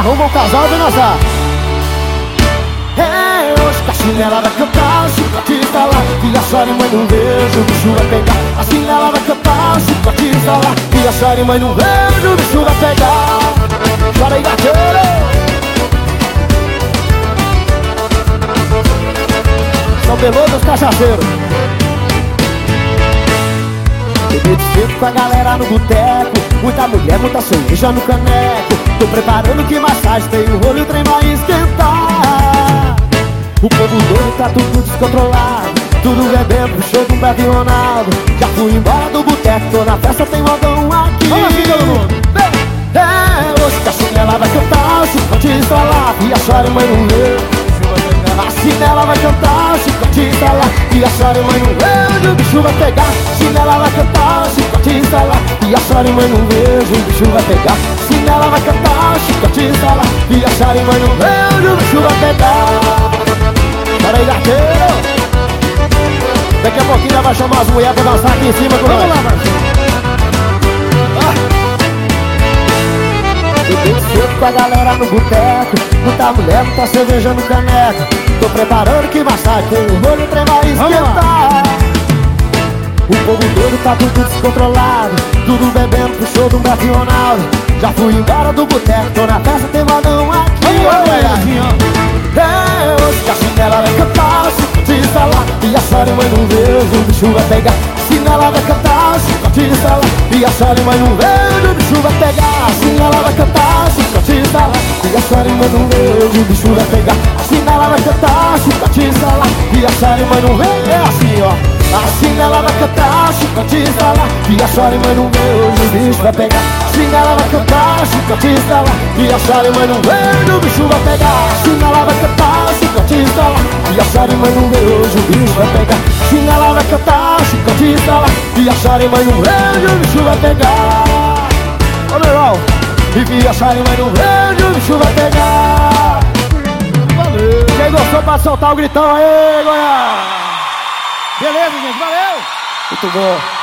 Arruma o casal do nossa É, hoje que a chinela vai cantar O chicote está lá Filha chora e mãe não vejo O bicho vai pegar. A chinela vai cantar O chicote está lá Filha chora e mãe não vejo O bicho vai pegar. Chora aí, gateiro. São Beloso os cachaceiros Cedo com a galera no boteco. Muita mulher, muita cerveja no caneco. Tô preparando que massagem tem o olho, o trem vai esquentar. O povo doido tá tudo descontrolado. Tudo bebendo pro show do Beto Ronaldo Já fui embora do boteco, tô na festa, tem modão aqui. Vamos aqui todo mundo. É, hoje que a chinela vai cantar, o chicote estralar E a chora mãe não vê E a mãe não vê, o bicho vai pegar. Chinela vai cantar, chicote estralar E a mãe não vejo, o bicho vai pegar. Chinela vai cantar, chicote estralar E a mãe não vejo, o bicho vai pegar. Para aí, arqueiro. Daqui a pouquinho ela vai chamar as mulheres pra dançar aqui em cima com Vamos lá, Marcinho com a galera no boteco. Muita mulher, muita cerveja no caneco. Tô preparando que tem o molho, trem vai esquentar. O povo todo tá tudo descontrolado. Tudo bebendo pro show do Beto Ronaldo. Já fui embora do boteco, tô na festa, tem modão aqui. É, hoje que a chinela vai cantar, se lá E a chora mãe não vejo, o bicho vai pegar. Chinela vai cantar, se lá E a chora mãe não vejo, o bicho vai pegar. Chinela A chora mãe não vejo, o bicho vai pegar. Chinela vai cantar, cotiza lá E a mãe não vejo, é assim ó. A chinela vai cantar, chicotiza lá E a mãe não vejo, o bicho vai pegar. Chinela vai cantar, chicotiza lá E a mãe não vejo, o bicho vai pegar. Chinela vai cantar, chicotiza lá E a mãe não vejo, o bicho vai pegar. Chinela vai cantar, chicotiza lá E a mãe não vejo, o bicho vai pegar. Ô meu irmão, e que a mãe não vejo, o bicho vai pegar Pode soltar o gritão aí, Goiás. Beleza, gente, valeu. Muito bom